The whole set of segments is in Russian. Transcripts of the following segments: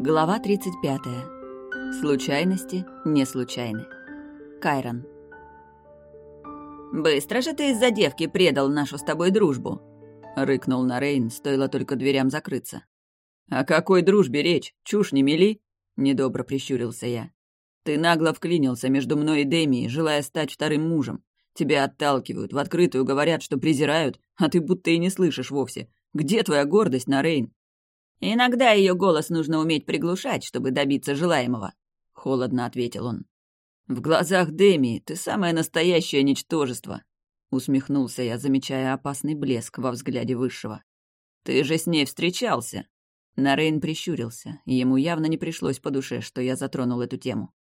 Глава 35. Случайности не случайны. Кайрон. «Быстро же ты из-за девки предал нашу с тобой дружбу!» — рыкнул на Рейн, стоило только дверям закрыться. «О какой дружбе речь? Чушь не мели?» — недобро прищурился я. «Ты нагло вклинился между мной и Демией, желая стать вторым мужем. Тебя отталкивают, в открытую говорят, что презирают, а ты будто и не слышишь вовсе. Где твоя гордость, Нарейн?» «Иногда ее голос нужно уметь приглушать, чтобы добиться желаемого», — холодно ответил он. «В глазах Демии ты самое настоящее ничтожество», — усмехнулся я, замечая опасный блеск во взгляде Высшего. «Ты же с ней встречался!» Нарейн прищурился, и ему явно не пришлось по душе, что я затронул эту тему.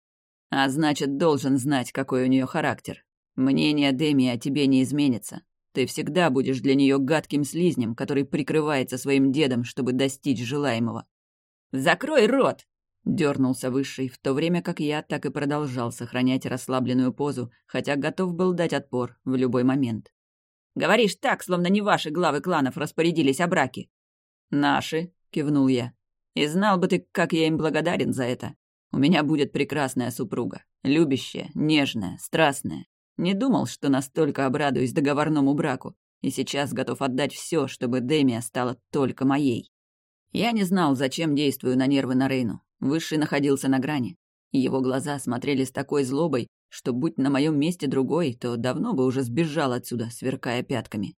«А значит, должен знать, какой у нее характер. Мнение Демии о тебе не изменится. Ты всегда будешь для нее гадким слизнем, который прикрывается своим дедом, чтобы достичь желаемого. «Закрой рот!» — дернулся Высший, в то время как я так и продолжал сохранять расслабленную позу, хотя готов был дать отпор в любой момент. «Говоришь так, словно не ваши главы кланов распорядились о браке». «Наши», — кивнул я. «И знал бы ты, как я им благодарен за это. У меня будет прекрасная супруга, любящая, нежная, страстная, не думал, что настолько обрадуюсь договорному браку, и сейчас готов отдать все, чтобы Демия стала только моей. Я не знал, зачем действую на нервы Нарейну. Высший находился на грани. Его глаза смотрели с такой злобой, что, будь на моем месте другой, то давно бы уже сбежал отсюда, сверкая пятками.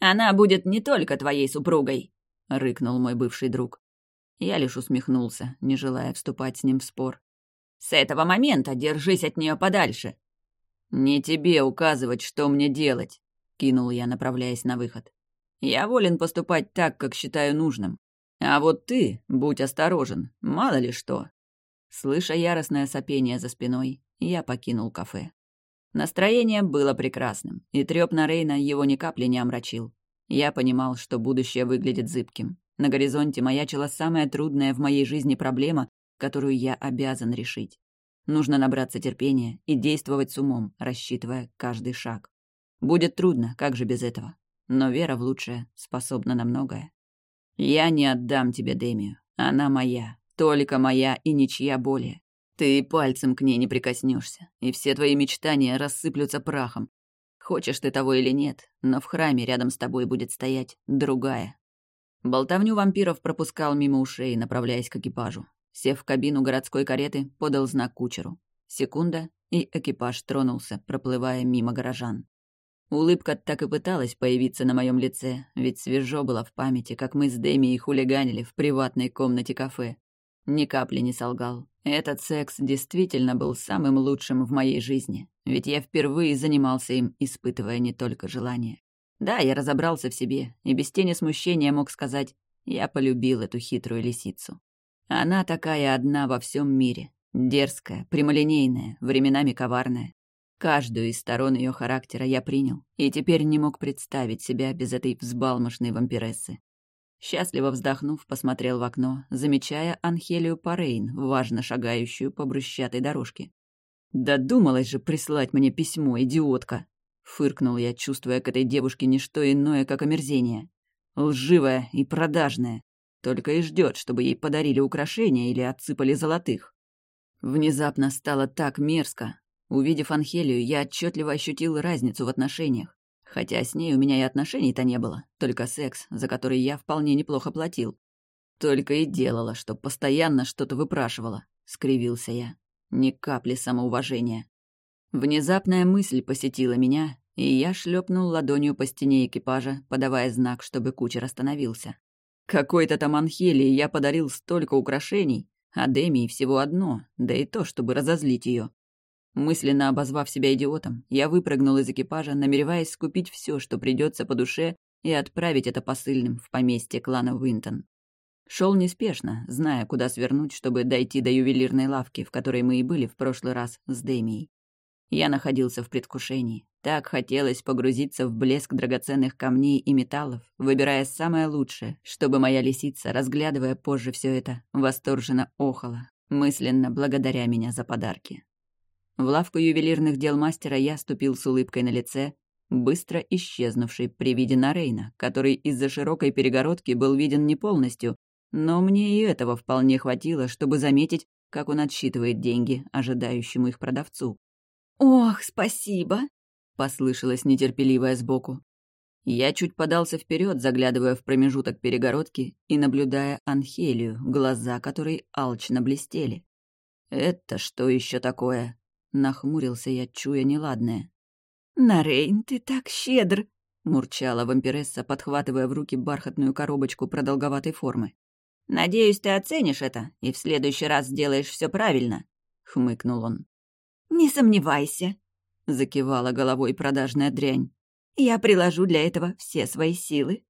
«Она будет не только твоей супругой», — рыкнул мой бывший друг. Я лишь усмехнулся, не желая вступать с ним в спор. «С этого момента держись от нее подальше. «Не тебе указывать, что мне делать», — кинул я, направляясь на выход. «Я волен поступать так, как считаю нужным. А вот ты, будь осторожен, мало ли что». Слыша яростное сопение за спиной, я покинул кафе. Настроение было прекрасным, и трёп на Рейна его ни капли не омрачил. Я понимал, что будущее выглядит зыбким. На горизонте маячила самая трудная в моей жизни проблема, которую я обязан решить. Нужно набраться терпения и действовать с умом, рассчитывая каждый шаг. Будет трудно, как же без этого. Но вера в лучшее способна на многое. Я не отдам тебе Демию. Она моя, только моя и ничья более. Ты пальцем к ней не прикоснешься, и все твои мечтания рассыплются прахом. Хочешь ты того или нет, но в храме рядом с тобой будет стоять другая. Болтовню вампиров пропускал мимо ушей, направляясь к экипажу. Сев в кабину городской кареты, подал знак кучеру. Секунда, и экипаж тронулся, проплывая мимо горожан. Улыбка так и пыталась появиться на моем лице, ведь свежо было в памяти, как мы с Дэми и хулиганили в приватной комнате кафе. Ни капли не солгал. Этот секс действительно был самым лучшим в моей жизни, ведь я впервые занимался им, испытывая не только желание. Да, я разобрался в себе, и без тени смущения мог сказать, я полюбил эту хитрую лисицу. Она такая одна во всем мире. Дерзкая, прямолинейная, временами коварная. Каждую из сторон ее характера я принял, и теперь не мог представить себя без этой взбалмошной вампирессы. Счастливо вздохнув, посмотрел в окно, замечая Анхелию Парейн, важно шагающую по брусчатой дорожке. «Додумалась же прислать мне письмо, идиотка!» Фыркнул я, чувствуя к этой девушке не что иное, как омерзение. Лживая и продажная. Только и ждет, чтобы ей подарили украшения или отсыпали золотых. Внезапно стало так мерзко. Увидев Анхелию, я отчетливо ощутил разницу в отношениях. Хотя с ней у меня и отношений-то не было, только секс, за который я вполне неплохо платил. Только и делала, что постоянно что-то выпрашивала, — скривился я. Ни капли самоуважения. Внезапная мысль посетила меня, и я шлепнул ладонью по стене экипажа, подавая знак, чтобы кучер остановился. Какой-то там Анхелии я подарил столько украшений, а Демии всего одно, да и то, чтобы разозлить ее. Мысленно обозвав себя идиотом, я выпрыгнул из экипажа, намереваясь скупить все, что придется по душе, и отправить это посыльным в поместье клана Уинтон. Шел неспешно, зная, куда свернуть, чтобы дойти до ювелирной лавки, в которой мы и были в прошлый раз с Демией. Я находился в предвкушении. Так хотелось погрузиться в блеск драгоценных камней и металлов, выбирая самое лучшее, чтобы моя лисица, разглядывая позже все это, восторженно охала, мысленно благодаря меня за подарки. В лавку ювелирных дел мастера я ступил с улыбкой на лице, быстро исчезнувший при виде Нарейна, который из-за широкой перегородки был виден не полностью, но мне и этого вполне хватило, чтобы заметить, как он отсчитывает деньги ожидающему их продавцу. «Ох, спасибо!» — послышалось нетерпеливое сбоку. Я чуть подался вперед, заглядывая в промежуток перегородки и наблюдая Анхелию, глаза которой алчно блестели. «Это что еще такое?» — нахмурился я, чуя неладное. «Нарейн, ты так щедр!» — мурчала вампиресса, подхватывая в руки бархатную коробочку продолговатой формы. «Надеюсь, ты оценишь это и в следующий раз сделаешь все правильно», — хмыкнул он. «Не сомневайся», — закивала головой продажная дрянь. Я приложу для этого все свои силы.